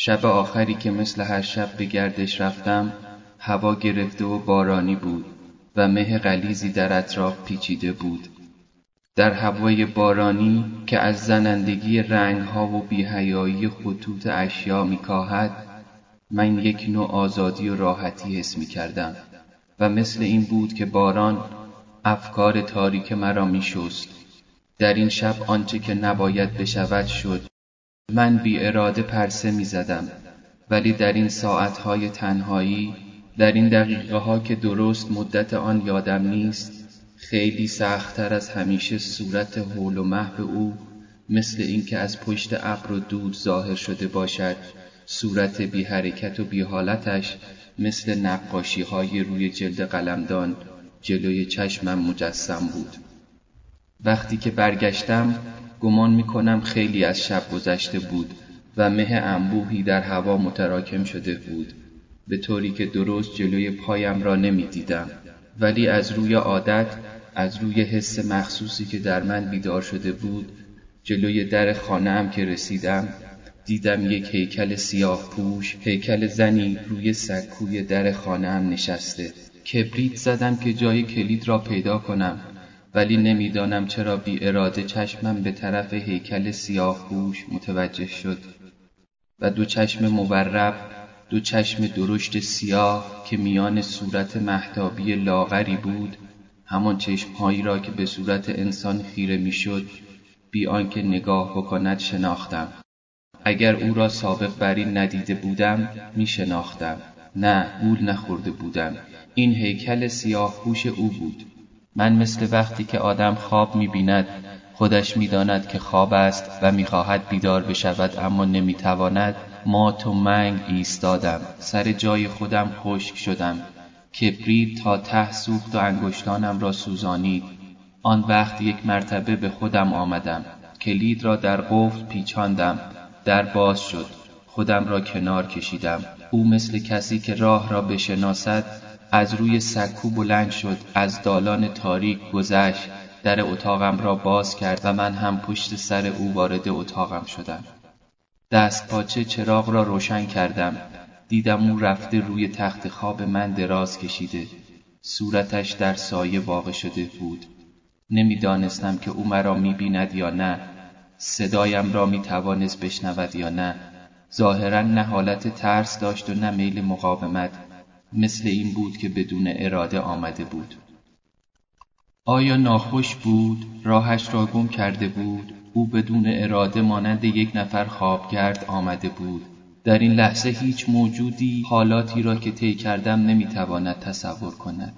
شب آخری که مثل هر شب به گردش رفتم هوا گرفته و بارانی بود و مه غلیظی در اطراف پیچیده بود در هوای بارانی که از زنندگی رنگها و بیهیایی خطوط اشیا میکاهد من یک نوع آزادی و راحتی حس می کردم و مثل این بود که باران افکار تاریک مرا می شست. در این شب آنچه که نباید بشود شد من بی اراده پرسه می زدم ولی در این ساعتهای تنهایی در این دقیقه ها که درست مدت آن یادم نیست خیلی سختتر از همیشه صورت حول و محو او مثل اینکه از پشت ابر و دود ظاهر شده باشد صورت بی حرکت و بی حالتش مثل نقاشی های روی جلد قلمدان جلوی چشمم مجسم بود. وقتی که برگشتم گمان می کنم خیلی از شب گذشته بود و مه انبوهی در هوا متراکم شده بود به طوری که درست جلوی پایم را نمی دیدم ولی از روی عادت از روی حس مخصوصی که در من بیدار شده بود جلوی در خانه که رسیدم دیدم یک هیکل سیاه پوش هیکل زنی روی سکوی در خانه هم نشسته. کبریت زدم که جای کلید را پیدا کنم. ولی نمی‌دانم چرا بی اراده چشمم به طرف هیکل سیاه پوش متوجه شد و دو چشم مورب دو چشم درشت سیاه که میان صورت محتابی لاغری بود همان چشمهایی را که به صورت انسان خیره می‌شد بی آنکه نگاه بکند شناختم. اگر او را سابق بر این ندیده بودم می شناختم نه گول نخورده بودم. این هیکل سیاه پوش او بود. من مثل وقتی که آدم خواب می بیند خودش می‌داند که خواب است و می‌خواهد بیدار بشود اما نمی‌تواند. مات و منگ ایستادم سر جای خودم خشک شدم. کبریت تا ته سوخت و انگشتانم را سوزانید. آن وقت یک مرتبه به خودم آمدم. کلید را در قفل پیچاندم. در باز شد. خودم را کنار کشیدم. او مثل کسی که راه را بشناسد از روی سکو بلند شد از دالان تاریک گذشت در اتاقم را باز کرد و من هم پشت سر او وارد اتاقم شدم. دست پاچه چراغ را روشن کردم. دیدم او رفته روی تخت خواب من دراز کشیده. صورتش در سایه واقع شده بود. نمی‌دانستم که او مرا می‌بیند یا نه. صدایم را می توانست بشنود یا نه. ظاهرا نه حالت ترس داشت و نه میل مقاومت. مثل این بود که بدون اراده آمده بود. آیا ناخوش بود؟ راهش را گم کرده بود؟ او بدون اراده مانند یک نفر خوابگرد آمده بود. در این لحظه هیچ موجودی حالاتی را که طی کردم نمی‌تواند تصور کند.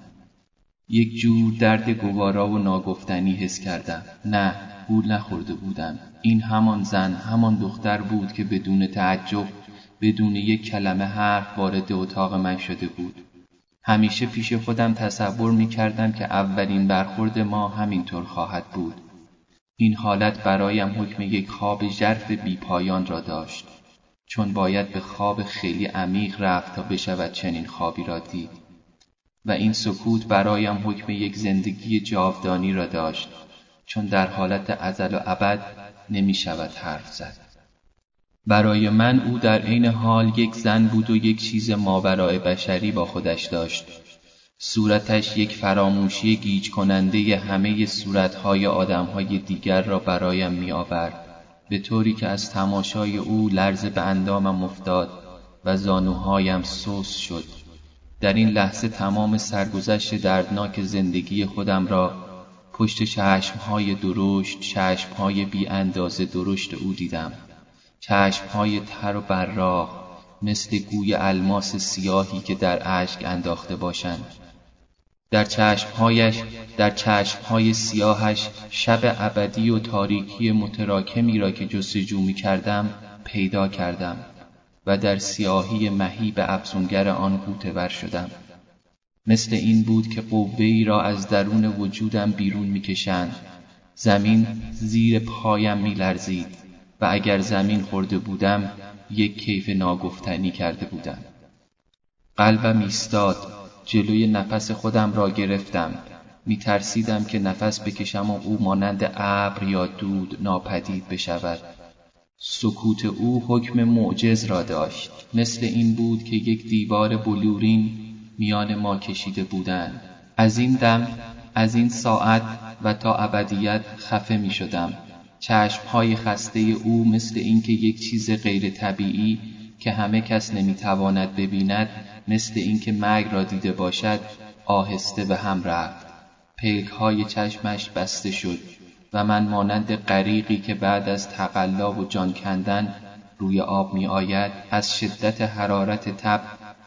یک جور درد گوارا و ناگفتنی حس کردم. نه گول نخورده بودم. این همان زن همان دختر بود که بدون تعجب بدون یک کلمه حرف وارد اتاق من شده بود. همیشه پیش خودم تصور می کردم که اولین برخورد ما همینطور خواهد بود. این حالت برایم حکم یک خواب ژرف بیپایان را داشت. چون باید به خواب خیلی عمیق رفت تا بشود چنین خوابی را دید. و این سکوت برایم حکم یک زندگی جاودانی را داشت. چون در حالت ازل و ابد نمی شود حرف زد. برای من او در عین حال یک زن بود و یک چیز ماورای بشری با خودش داشت. صورتش یک فراموشی گیج کننده همه صورتهای آدمهای دیگر را برایم می آورد به طوری که از تماشای او لرز به اندامم افتاد و زانوهایم سوس شد. در این لحظه تمام سرگذشت دردناک زندگی خودم را پشت چشمهای درشت چشمهای بی اندازه درشت او دیدم. چشمهای تر و براق مثل گوی الماس سیاهی که در اشک انداخته باشند. در چشمهایش در چشمهای سیاهش شب ابدی و تاریکی متراکمی را که جستجو می کردم پیدا کردم و در سیاهی مهی به افزونگر آن بر شدم. مثل این بود که قوهای را از درون وجودم بیرون می‌کشند. زمین زیر پایم میلرزید. و اگر زمین خورده بودم یک کیف ناگفتنی کرده بودم. قلبم ایستاد جلوی نفس خودم را گرفتم. میترسیدم که نفس بکشم و او مانند ابر یا دود ناپدید بشود. سکوت او حکم معجز را داشت. مثل این بود که یک دیوار بلورین میان ما کشیده بودند. از این دم از این ساعت و تا ابدیت خفه می شدم چشمهای خسته او مثل اینکه یک چیز غیر طبیعی که همه کس نمی‌تواند ببیند مثل اینکه مرگ را دیده باشد آهسته به هم رفت. پلک های چشمش بسته شد و من مانند غریقی که بعد از تقلا و جان کندن روی آب می آید از شدت حرارت تب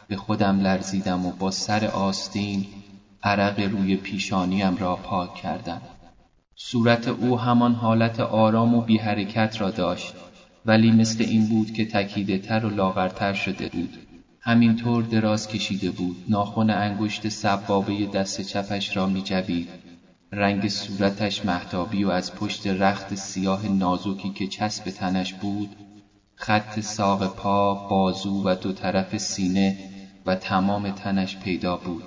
به خودم لرزیدم و با سر آستین عرق روی پیشانیم را پاک کردم. صورت او همان حالت آرام و بی حرکت را داشت ولی مثل این بود که تکیده تر و لاغرتر شده بود همینطور دراز کشیده بود ناخن انگشت سبابه دست چپش را می جوید. رنگ صورتش محتابی و از پشت رخت سیاه نازکی که چسب تنش بود خط ساق پا، بازو و دو طرف سینه و تمام تنش پیدا بود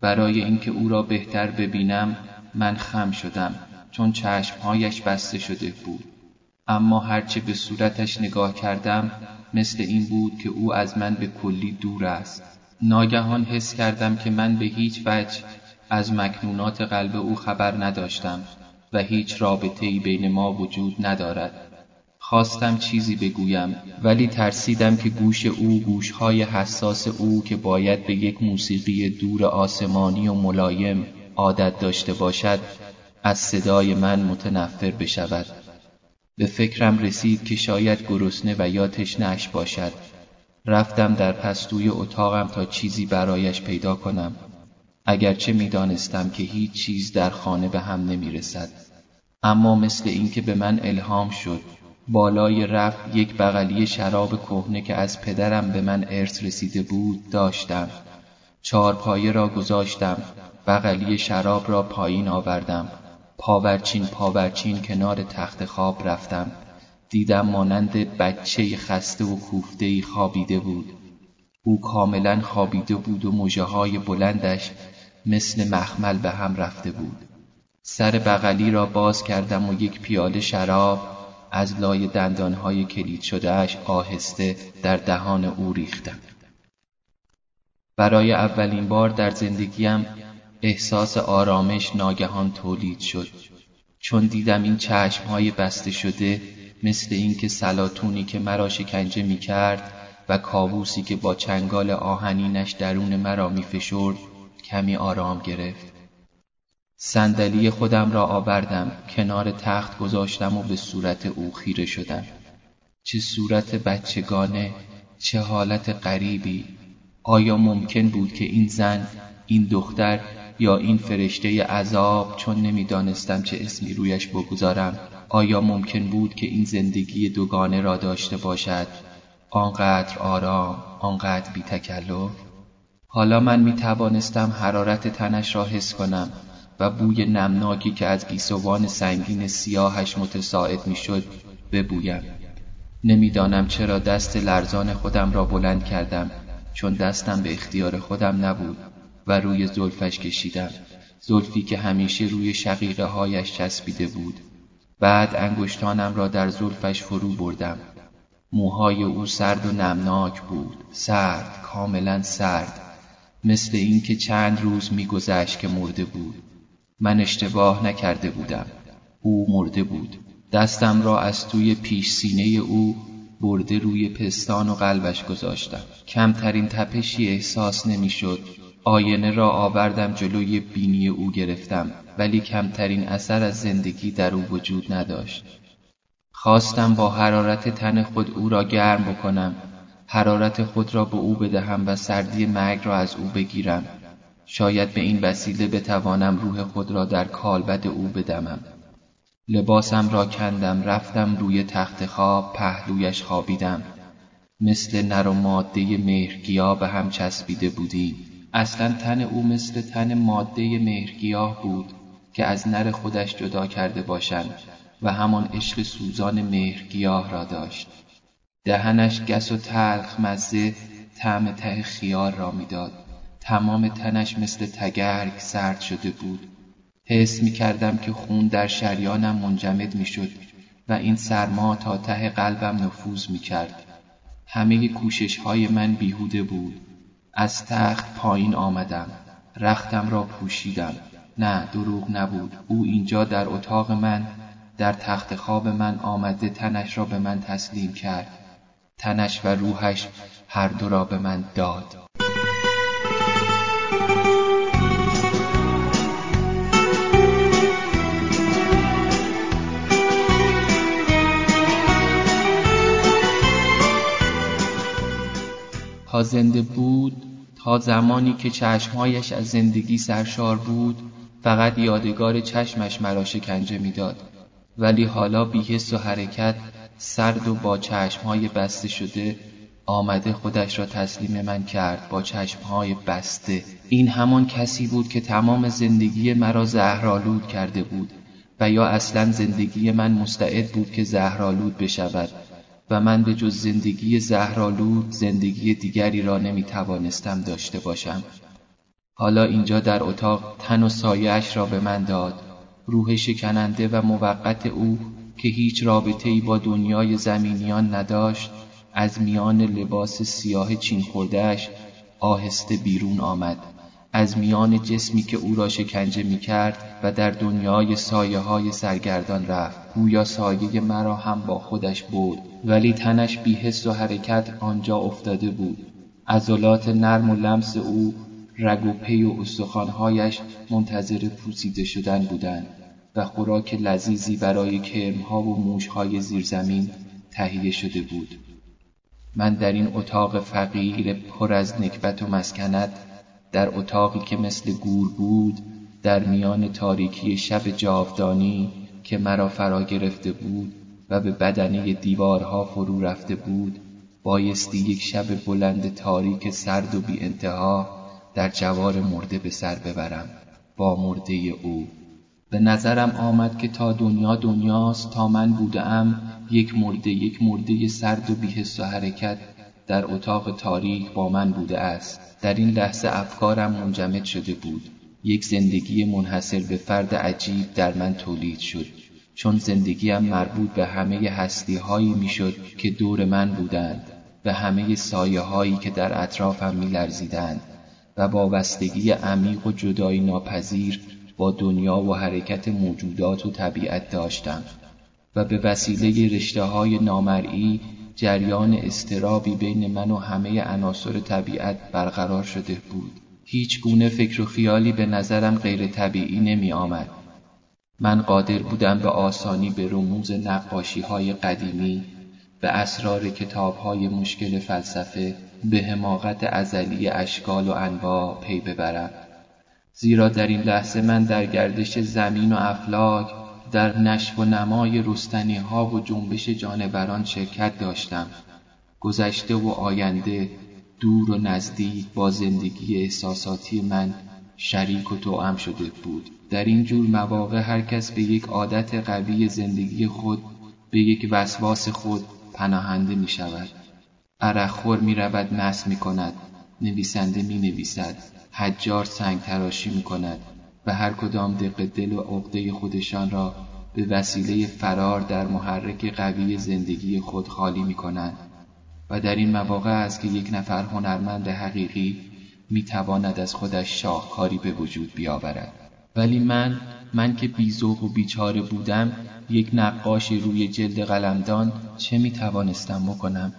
برای اینکه او را بهتر ببینم من خم شدم چون چشمهایش بسته شده بود. اما هرچه به صورتش نگاه کردم مثل این بود که او از من به کلی دور است. ناگهان حس کردم که من به هیچ وجه از مکنونات قلب او خبر نداشتم و هیچ رابطه بین ما وجود ندارد. خواستم چیزی بگویم ولی ترسیدم که گوش او گوشهای حساس او که باید به یک موسیقی دور آسمانی و ملایم عادت داشته باشد از صدای من متنفر بشود. به فکرم رسید که شاید گرسنه و یا تشنهاش باشد. رفتم در پستوی اتاقم تا چیزی برایش پیدا کنم. اگرچه می‌دانستم که هیچ چیز در خانه به هم نمی رسد. اما مثل اینکه به من الهام شد بالای رفت یک بغلی شراب کهنه که از پدرم به من ارث رسیده بود داشتم. چارپایه را گذاشتم. بغلی شراب را پایین آوردم. پاورچین پاورچین کنار تخت خواب رفتم. دیدم مانند بچه خسته و کوفته خوابیده بود. او کاملا خوابیده بود و مجه های بلندش مثل مخمل به هم رفته بود. سر بغلی را باز کردم و یک پیاله شراب از لای دندانهای کلید شدهش آهسته در دهان او ریختم. برای اولین بار در زندگیم احساس آرامش ناگهان تولید شد. چون دیدم این چشمهای بسته شده مثل اینکه سلاتونی که مرا شکنجه می کرد و کابوسی که با چنگال آهنینش درون مرا می فشرد کمی آرام گرفت. صندلی خودم را آوردم کنار تخت گذاشتم و به صورت او خیره شدم. چه صورت بچگانه چه حالت غریبی. آیا ممکن بود که این زن این دختر یا این فرشته عذاب چون نمی‌دانستم چه اسمی رویش بگذارم آیا ممکن بود که این زندگی دوگانه را داشته باشد؟ آنقدر آرام آنقدر بی تکلف حالا من می توانستم حرارت تنش را حس کنم و بوی نمناکی که از گیسوان سنگین سیاهش متساعد می‌شد ببویم. نمی‌دانم چرا دست لرزان خودم را بلند کردم چون دستم به اختیار خودم نبود. و روی زلفش کشیدم. زلفی که همیشه روی شقیقه هایش چسبیده بود. بعد انگشتانم را در زلفش فرو بردم. موهای او سرد و نمناک بود. سرد کاملا سرد. مثل اینکه چند روز میگذشت که مرده بود. من اشتباه نکرده بودم. او مرده بود. دستم را از توی پیش سینه او برده روی پستان و قلبش گذاشتم. کمترین تپشی احساس نمی‌شد. آینه را آوردم جلوی بینی او گرفتم ولی کمترین اثر از زندگی در او وجود نداشت. خواستم با حرارت تن خود او را گرم بکنم حرارت خود را به او بدهم و سردی مرگ را از او بگیرم. شاید به این وسیله بتوانم روح خود را در کالبد او بدمم. لباسم را کندم رفتم روی تخت خواب پهلویش خوابیدم. مثل نر و ماده مهرگیا به هم چسبیده بودیم. اصلا تن او مثل تن ماده مهرگیاه بود که از نر خودش جدا کرده باشند و همان عشق سوزان مهرگیاه را داشت دهنش گس و تلخ مزه طعم ته خیار را می‌داد تمام تنش مثل تگرگ سرد شده بود حس می کردم که خون در شریانم منجمد می شد و این سرما تا ته قلبم نفوذ می کرد. همه کوشش های من بیهوده بود. از تخت پایین آمدم. رختم را پوشیدم. نه دروغ نبود. او اینجا در اتاق من در تخت خواب من آمده تنش را به من تسلیم کرد. تنش و روحش هر دو را به من داد. تا زنده بود تا زمانی که چشمهایش از زندگی سرشار بود فقط یادگار چشمش مرا شکنجه می‌داد. ولی حالا بیحس و حرکت سرد و با چشمهای بسته شده آمده خودش را تسلیم من کرد با چشمهای بسته. این همان کسی بود که تمام زندگی مرا زهرالود کرده بود و یا اصلا زندگی من مستعد بود که زهرالود بشود. و من به جز زندگی زهرالود زندگی دیگری را نمی توانستم داشته باشم. حالا اینجا در اتاق تن و سایش را به من داد. روح شکننده و موقت او که هیچ رابطه ای با دنیای زمینیان نداشت از میان لباس سیاه چین خوردهش آهسته بیرون آمد. از میان جسمی که او را شکنجه می کرد و در دنیای سایه های سرگردان رفت. گویا سایه مرا هم با خودش بود ولی تنش بیحس و حرکت آنجا افتاده بود. عضلات نرم و لمس او رگ و پی و استخوانهایش منتظر پوسیده شدن بودند و خوراک لذیذی برای کرمها و موشهای زیرزمین تهیه شده بود. من در این اتاق فقیر پر از نکبت و مسکنت در اتاقی که مثل گور بود در میان تاریکی شب جاودانی که مرا فرا گرفته بود و به بدنه دیوارها فرو رفته بود بایستی یک شب بلند تاریک سرد و بی انتها در جوار مرده به سر ببرم با مرده او. به نظرم آمد که تا دنیا دنیاست تا من بودم یک مرده یک مرده سرد و بیحس و حرکت در اتاق تاریک با من بوده است. در این لحظه افکارم منجمد شده بود. یک زندگی منحصر به فرد عجیب در من تولید شد. چون زندگیم مربوط به همه هستی هایی می شد که دور من بودند و همه سایه هایی که در اطرافم می لرزیدند و با وستگی عمیق و جدایی ناپذیر با دنیا و حرکت موجودات و طبیعت داشتم و به وسیله رشته های نامرئی جریان استرابی بین من و همه عناصر طبیعت برقرار شده بود. هیچ گونه فکر و خیالی به نظرم غیر طبیعی نمی آمد. من قادر بودم به آسانی به رموز نقاشی های قدیمی به اسرار کتاب های مشکل فلسفه به حماقت ازلی اشکال و انواع پی ببرم. زیرا در این لحظه من در گردش زمین و افلاک در نشو و نمای رستنی ها و جنبش جانوران شرکت داشتم. گذشته و آینده دور و نزدیک با زندگی احساساتی من شریک و توأم شده بود. در این جور مواقع هر کس به یک عادت قوی زندگی خود به یک وسواس خود پناهنده می شود. عرقخور می رود نس می کند نویسنده می نویسد حجار سنگ تراشی می کند و هر کدام دق دل و عقده خودشان را به وسیله فرار در محرک قوی زندگی خود خالی می کنند. و در این مواقع است که یک نفر هنرمند حقیقی می تواند از خودش شاهکاری به وجود بیاورد. ولی من من که بیزوق و بیچاره بودم یک نقاش روی جلد قلمدان چه می توانستم بکنم؟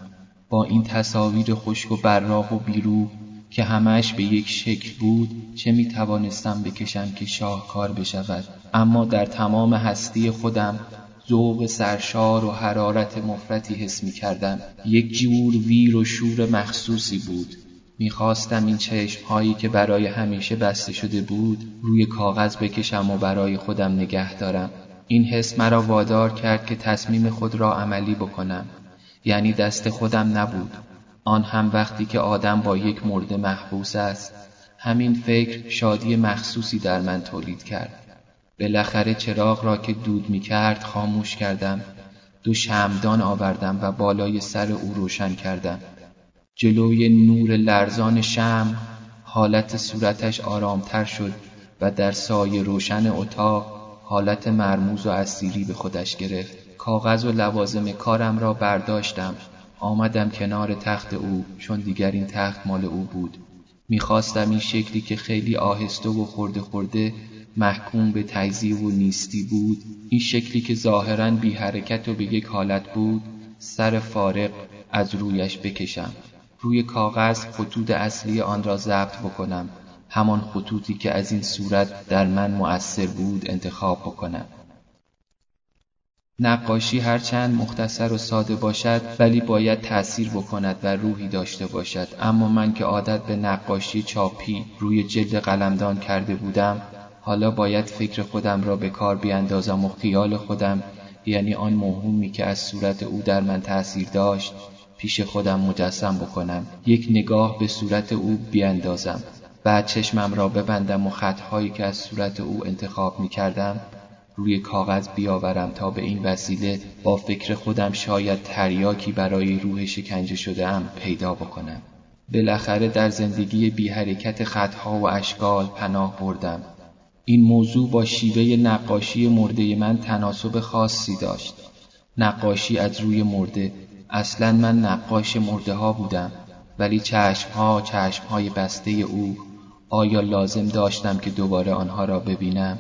با این تصاویر خشک و براق و بیرو که همش به یک شکل بود چه می توانستم بکشم که شاهکار بشود؟ اما در تمام هستی خودم ذوق سرشار و حرارت مفرتی حس می کردم یک جور ویر و شور مخصوصی بود. می‌خواستم این چشم هایی که برای همیشه بسته شده بود روی کاغذ بکشم و برای خودم نگه دارم. این حس مرا وادار کرد که تصمیم خود را عملی بکنم. یعنی دست خودم نبود. آن هم وقتی که آدم با یک مرده محبوس است. همین فکر شادی مخصوصی در من تولید کرد. بالاخره چراغ را که دود می کرد خاموش کردم. دو شمدان آوردم و بالای سر او روشن کردم. جلوی نور لرزان شم حالت صورتش آرامتر شد و در سایه روشن اتاق حالت مرموز و اسیری به خودش گرفت. کاغذ و لوازم کارم را برداشتم. آمدم کنار تخت او چون دیگر این تخت مال او بود. می‌خواستم این شکلی که خیلی آهسته و خورده خورده محکوم به تجزیه و نیستی بود. این شکلی که ظاهرا بی حرکت و به یک حالت بود سر فارق از رویش بکشم. روی کاغذ خطوط اصلی آن را ضبط بکنم. همان خطوطی که از این صورت در من مؤثر بود انتخاب بکنم. نقاشی هرچند مختصر و ساده باشد ولی باید تأثیر بکند و روحی داشته باشد. اما من که عادت به نقاشی چاپی روی جلد قلمدان کرده بودم حالا باید فکر خودم را به کار بیاندازم و خیال خودم یعنی آن موهومی که از صورت او در من تأثیر داشت پیش خودم مجسم بکنم یک نگاه به صورت او بیاندازم بعد چشمم را ببندم و خطهایی که از صورت او انتخاب می کردم روی کاغذ بیاورم تا به این وسیله با فکر خودم شاید تریاکی برای روح شکنجه شده ام پیدا بکنم. بالاخره در زندگی بی حرکت خطها و اشکال پناه بردم. این موضوع با شیوه نقاشی مرده من تناسب خاصی داشت. نقاشی از روی مرده اصلا من نقاش مرده ها بودم ولی چشمها چشمهای بسته او آیا لازم داشتم که دوباره آنها را ببینم؟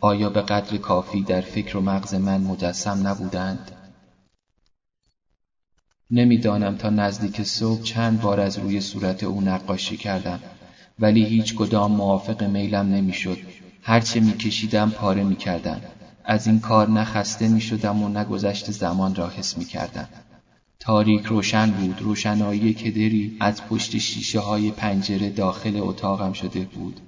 آیا به قدر کافی در فکر و مغز من مجسم نبودند؟ نمی‌دانم تا نزدیک صبح چند بار از روی صورت او نقاشی کردم ولی هیچ کدام موافق میلم نمی‌شد هرچه میکشیدم پاره می‌کردم. از این کار نه خسته می‌شدم و نه گذشت زمان را حس می‌کردم. تاریک روشن بود روشنایی کدری از پشت شیشه های پنجره داخل اتاقم شده بود.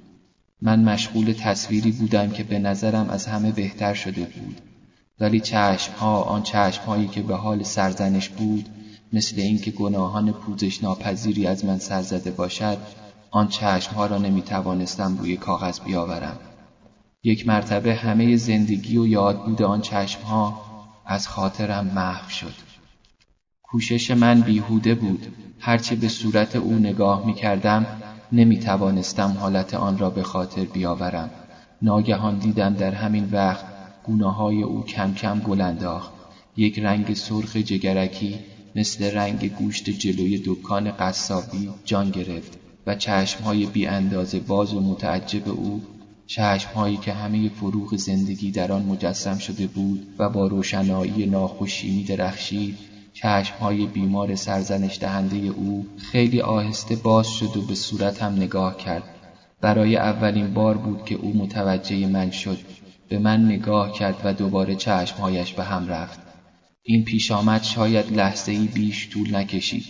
من مشغول تصویری بودم که به نظرم از همه بهتر شده بود. ولی چشمها آن چشمهایی که به حال سرزنش بود مثل اینکه گناهان پوزش ناپذیری از من سر زده باشد آن چشمها را نمی توانستم روی کاغذ بیاورم. یک مرتبه همه زندگی و یادبود آن چشمها از خاطرم محو شد. کوشش من بیهوده بود. هرچه به صورت او نگاه می کردم نمی توانستم حالت آن را به خاطر بیاورم. ناگهان دیدم در همین وقت های او کم کم گل انداخت. یک رنگ سرخ جگرکی مثل رنگ گوشت جلوی دکان قصابی جان گرفت و چشمهای بی اندازه باز و متعجب او چشمهایی که همه فروغ زندگی در آن مجسم شده بود و با روشنایی ناخوشی می درخشید چشمهای بیمار سرزنش دهنده او خیلی آهسته باز شد و به صورتم نگاه کرد. برای اولین بار بود که او متوجه من شد. به من نگاه کرد و دوباره چشمهایش به هم رفت. این پیش آمد شاید لحظه ای بیش طول نکشید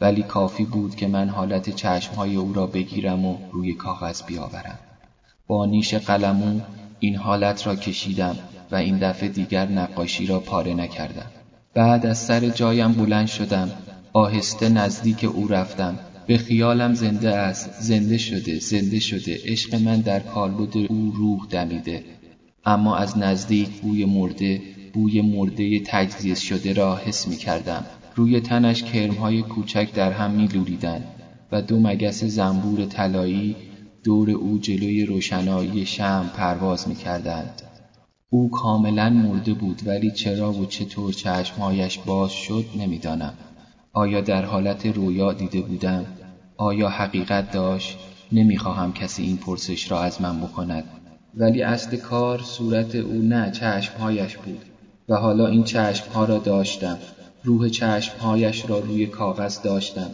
ولی کافی بود که من حالت چشمهای او را بگیرم و روی کاغذ بیاورم. نیش قلمو این حالت را کشیدم و این دفعه دیگر نقاشی را پاره نکردم. بعد از سر جایم بلند شدم آهسته نزدیک او رفتم. به خیالم زنده است زنده شده زنده شده. عشق من در کالبد او روح دمیده. اما از نزدیک بوی مرده بوی مرده تجزیه شده را حس می کردم. روی تنش کرمهای کوچک در هم می لولیدن و دو مگس زنبور طلایی دور او جلوی روشنایی شم پرواز می کردند. او کاملا مرده بود ولی چرا و چطور چشمهایش باز شد نمی‌دانم. آیا در حالت رویا دیده بودم؟ آیا حقیقت داشت؟ نمی‌خواهم کسی این پرسش را از من بکند. ولی اصل کار صورت او نه چشمهایش بود. و حالا این چشمها را داشتم. روح چشمهایش را روی کاغذ داشتم.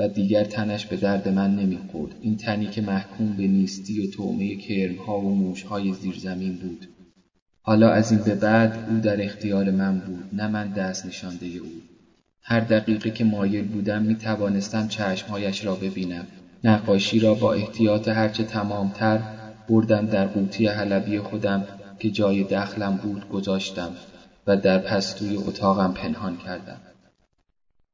و دیگر تنش به درد من نمی‌خورد. این تنی که محکوم به نیستی و تومه کرمها و موشهای زیرزمین بود. حالا از این به بعد او در اختیار من بود نه من دست نشانده او. هر دقیقه که مایل بودم می توانستم چشمهایش را ببینم. نقاشی را با احتیاط هرچه تمامتر بردم در قوطی حلبی خودم که جای دخلم بود گذاشتم و در پستوی اتاقم پنهان کردم.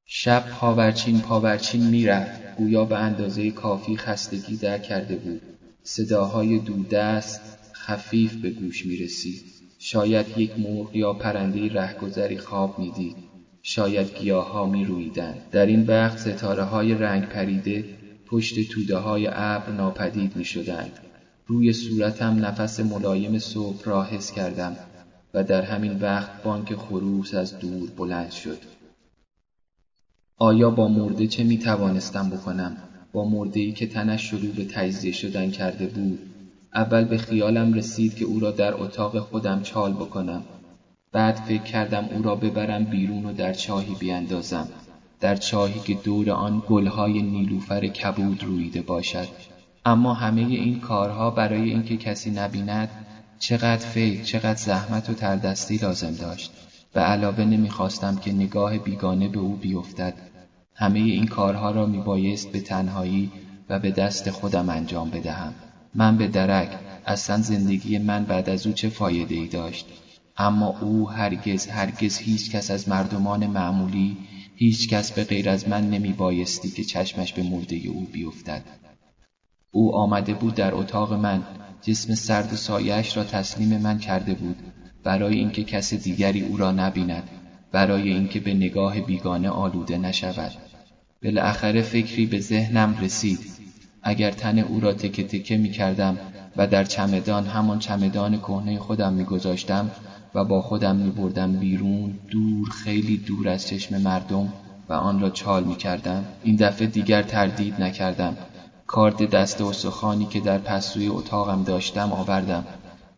شب پاورچین پاورچین می‌رفت گویا به اندازه کافی خستگی در کرده بود صداهای دودست خفیف به گوش می رسید شاید یک مرغ یا پرنده رهگذری خواب می‌دید شاید گیاهها می رویدند. در این وقت ستاره های رنگ پریده پشت توده های ابر ناپدید می شدند. روی صورتم نفس ملایم صبح را حس کردم و در همین وقت بانک خروس از دور بلند شد. آیا با مرده چه می توانستم بکنم؟ با مرده ای که تنش شروع به تجزیه شدن کرده بود. اول به خیالم رسید که او را در اتاق خودم چال بکنم. بعد فکر کردم او را ببرم بیرون و در چاهی بیاندازم در چاهی که دور آن گلهای نیلوفر کبود رویده باشد. اما همه این کارها برای اینکه کسی نبیند چقدر فکر چقدر زحمت و تردستی لازم داشت. به علاوه نمی‌خواستم که نگاه بیگانه به او بیفتد. همه این کارها را میبایست به تنهایی و به دست خودم انجام بدهم. من به درک اصلا زندگی من بعد از او چه فایده ای داشت؟ اما او هرگز هرگز هیچ کس از مردمان معمولی هیچ کس به غیر از من نمی بایستی که چشمش به مرده او بیفتد. او آمده بود در اتاق من. جسم سرد و سایش را تسلیم من کرده بود برای اینکه کس دیگری او را نبیند برای اینکه به نگاه بیگانه آلوده نشود. بالاخره فکری به ذهنم رسید. اگر تن او را تکه تکه می کردم و در چمدان همان چمدان کهنه خودم می گذاشتم و با خودم می بردم بیرون دور خیلی دور از چشم مردم و آن را چال می کردم. این دفعه دیگر تردید نکردم. کارد دست و سخانی که در پسوی اتاقم داشتم آوردم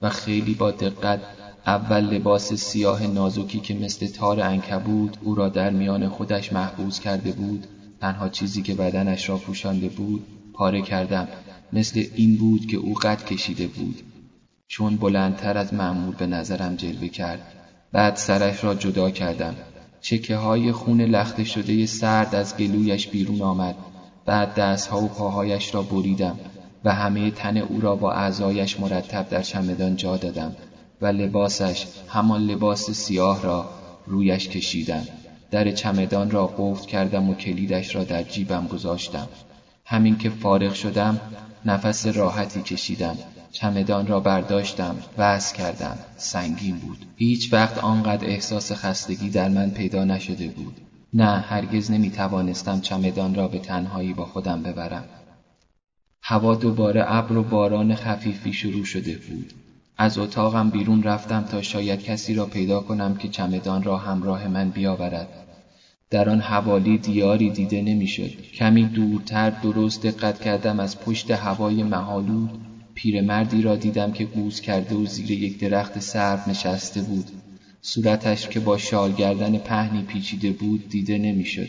و خیلی با دقت اول لباس سیاه نازکی که مثل تار انکبود او را در میان خودش محبوس کرده بود تنها چیزی که بدنش را پوشانده بود پاره کردم. مثل این بود که او قد کشیده بود. چون بلندتر از معمول به نظرم جلوه کرد بعد سرش را جدا کردم. چکه های خون لخته شده سرد از گلویش بیرون آمد. بعد دستها و پاهایش را بریدم و همه تن او را با اعضایش مرتب در چمدان جا دادم و لباسش همان لباس سیاه را رویش کشیدم. در چمدان را قفل کردم و کلیدش را در جیبم گذاشتم. همین که فارغ شدم نفس راحتی کشیدم چمدان را برداشتم وز کردم. سنگین بود. هیچ وقت آنقدر احساس خستگی در من پیدا نشده بود. نه هرگز نمی توانستم چمدان را به تنهایی با خودم ببرم. هوا دوباره ابر و باران خفیفی شروع شده بود. از اتاقم بیرون رفتم تا شاید کسی را پیدا کنم که چمدان را همراه من بیاورد. در آن حوالی دیاری دیده نمی‌شد. کمی دورتر درست دقت کردم از پشت هوای مهالود پیرمردی را دیدم که گوز کرده و زیر یک درخت سرو نشسته بود. صورتش که با شال گردن پهنی پیچیده بود دیده نمی‌شد.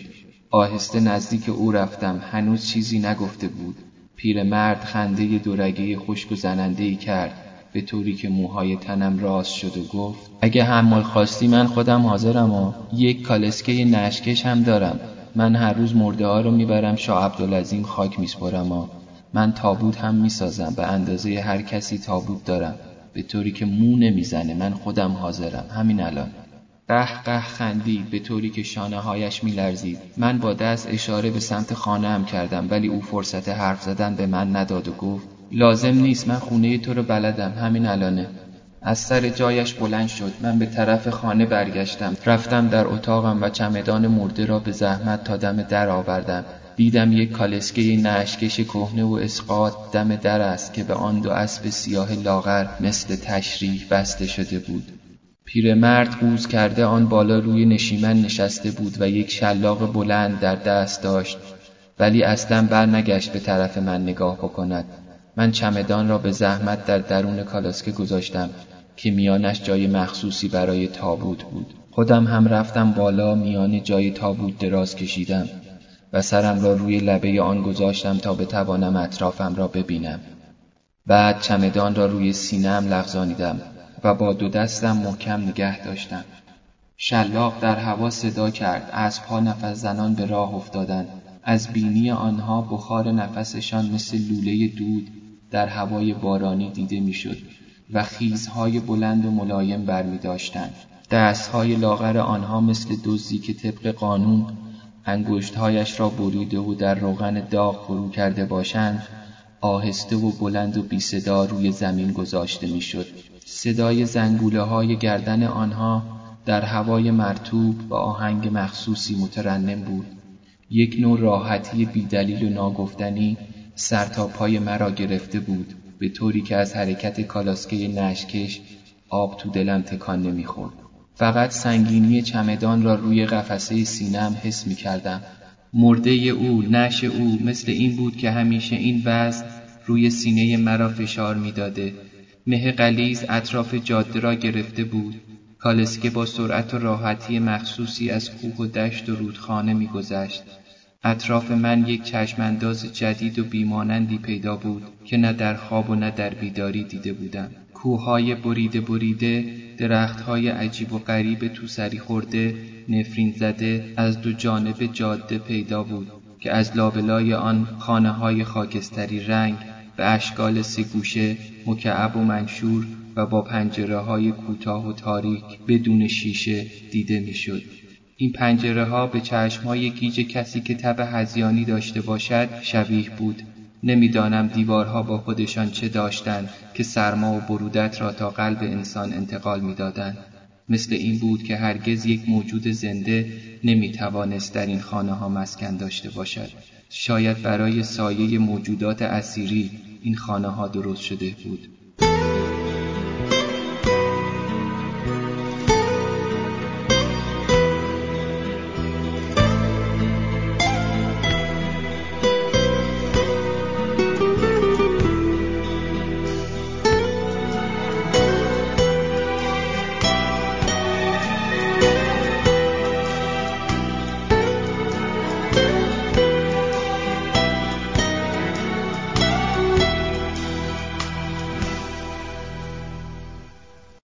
آهسته نزدیک او رفتم. هنوز چیزی نگفته بود. پیرمرد خنده دورگه خشک و زننده ای کرد. به طوری که موهای تنم راست شد و گفت اگه حمال خواستی من خودم حاضرم و یک کالسکه نشکش هم دارم. من هر روز مرده ها رو می‌برم شاه عبدالعظیم خاک میسپرم و من تابوت هم می‌سازم. به اندازه هر کسی تابوت دارم. به طوری که مو نمی‌زنه. من خودم حاضرم. همین الان. قه قه خندید. به طوری که شانه هایش میلرزید. من با دست اشاره به سمت خانه هم کردم ولی او فرصت حرف زدن به من نداد و گفت لازم نیست من خونه تو رو بلدم همین الانه. از سر جایش بلند شد من به طرف خانه برگشتم. رفتم در اتاقم و چمدان مرده را به زحمت تا دم در آوردم. دیدم یک کالسکه نشکش کهنه و اسقاط دم در است که به آن دو اسب سیاه لاغر مثل تشریح بسته شده بود. پیرمرد قوز کرده آن بالا روی نشیمن نشسته بود و یک شلاق بلند در دست داشت ولی اصلا برنگشت به طرف من نگاه بکند. من چمدان را به زحمت در درون کالاسکه گذاشتم که میانش جای مخصوصی برای تابوت بود. خودم هم رفتم بالا میان جای تابوت دراز کشیدم و سرم را روی لبه آن گذاشتم تا بتوانم اطرافم را ببینم. بعد چمدان را روی سینهام لغزانیدم و با دو دستم محکم نگه داشتم. شلاق در هوا صدا کرد. از پا نفس زنان به راه افتادند. از بینی آنها بخار نفسشان مثل لوله دود در هوای بارانی دیده می‌شد و خیزهای بلند و ملایم برمی داشتند. دستهای لاغر آنها مثل دزدی که طبق قانون انگشتهایش را بریده و در روغن داغ فرو کرده باشند آهسته و بلند و بی صدا روی زمین گذاشته می‌شد. صدای زنگوله های گردن آنها در هوای مرتوب و آهنگ مخصوصی مترنم بود. یک نوع راحتی بیدلیل و ناگفتنی سر تا پای مرا گرفته بود به طوری که از حرکت کالاسکه نشکش آب تو دلم تکان نمی‌خورد فقط سنگینی چمدان را روی قفسه سینم حس می کردم. مرده او، نش او مثل این بود که همیشه این وضع روی سینه مرا فشار می‌داده. مه قلیز اطراف جاده را گرفته بود. کالسکه با سرعت و راحتی مخصوصی از کوه و دشت و رودخانه میگذشت. اطراف من یک چشمانداز جدید و بیمانندی پیدا بود که نه در خواب و نه در بیداری دیده بودم. کوههای بریده بریده درختهای عجیب و غریب تو سری خورده نفرین زده از دو جانب جاده پیدا بود که از لابلای آن خانه های خاکستری رنگ به اشکال سه گوشه مکعب و منشور و با پنجره های کوتاه و تاریک بدون شیشه دیده می‌شد. این پنجره ها به چشم های گیج کسی که تب هزیانی داشته باشد شبیه بود. نمی‌دانم دیوارها با خودشان چه داشتند که سرما و برودت را تا قلب انسان انتقال می‌دادند. مثل این بود که هرگز یک موجود زنده نمی‌توانست در این خانه ها مسکن داشته باشد. شاید برای سایه موجودات اسیری این خانه ها درست شده بود.